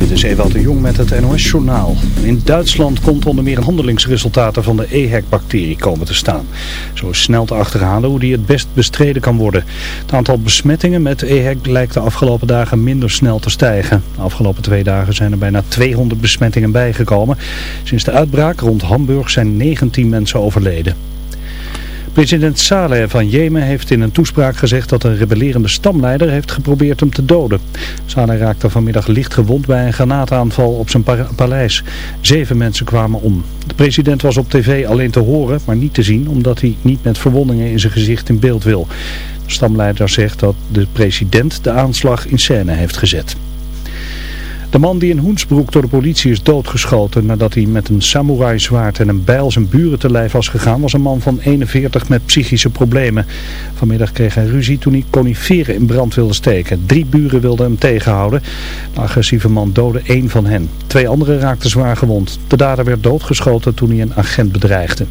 Dit is Ewald de Jong met het NOS-journaal. In Duitsland komt onder meer handelingsresultaten van de EHEC-bacterie komen te staan. Zo is snel te achterhalen hoe die het best bestreden kan worden. Het aantal besmettingen met EHEC lijkt de afgelopen dagen minder snel te stijgen. De afgelopen twee dagen zijn er bijna 200 besmettingen bijgekomen. Sinds de uitbraak rond Hamburg zijn 19 mensen overleden. President Saleh van Jemen heeft in een toespraak gezegd dat een rebellerende stamleider heeft geprobeerd hem te doden. Saleh raakte vanmiddag licht gewond bij een granaataanval op zijn paleis. Zeven mensen kwamen om. De president was op tv alleen te horen, maar niet te zien, omdat hij niet met verwondingen in zijn gezicht in beeld wil. De stamleider zegt dat de president de aanslag in scène heeft gezet. De man die in Hoensbroek door de politie is doodgeschoten nadat hij met een samurai zwaard en een bijl zijn buren te lijf was gegaan was een man van 41 met psychische problemen. Vanmiddag kreeg hij ruzie toen hij coniferen in brand wilde steken. Drie buren wilden hem tegenhouden. De agressieve man doodde één van hen. Twee anderen raakten zwaar gewond. De dader werd doodgeschoten toen hij een agent bedreigde.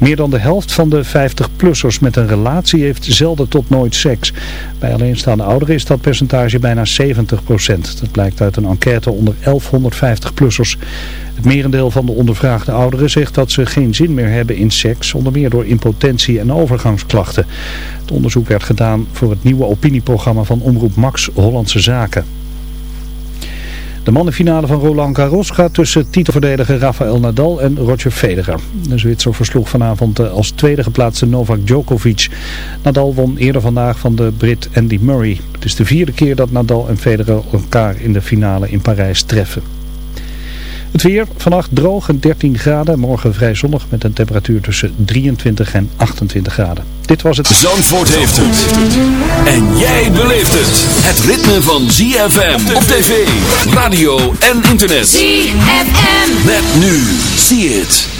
Meer dan de helft van de 50-plussers met een relatie heeft zelden tot nooit seks. Bij alleenstaande ouderen is dat percentage bijna 70%. Dat blijkt uit een enquête onder 1150-plussers. Het merendeel van de ondervraagde ouderen zegt dat ze geen zin meer hebben in seks, onder meer door impotentie en overgangsklachten. Het onderzoek werd gedaan voor het nieuwe opinieprogramma van Omroep Max Hollandse Zaken. De mannenfinale van Roland Garros gaat tussen titelverdediger Rafael Nadal en Roger Federer. De Zwitser versloeg vanavond de als tweede geplaatste Novak Djokovic. Nadal won eerder vandaag van de Brit Andy Murray. Het is de vierde keer dat Nadal en Federer elkaar in de finale in Parijs treffen. Het weer, vannacht droog en 13 graden. Morgen vrij zonnig met een temperatuur tussen 23 en 28 graden. Dit was het... Zandvoort heeft het. En jij beleeft het. Het ritme van ZFM op tv, radio en internet. ZFM. Met nu. See it.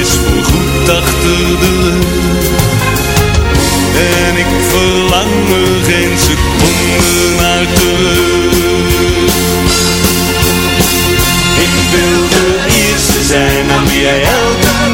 is voorgoed achter de. En ik verlang me geen seconde naar terug. Ik wil de eerste zijn aan wie jij elke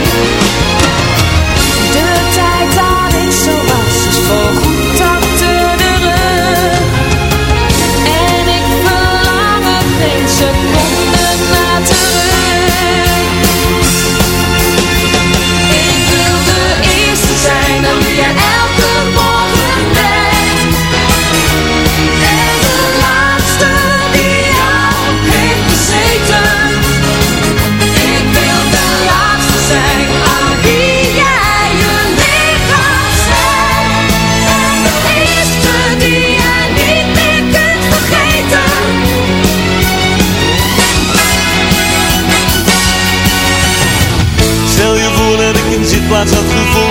悄悄福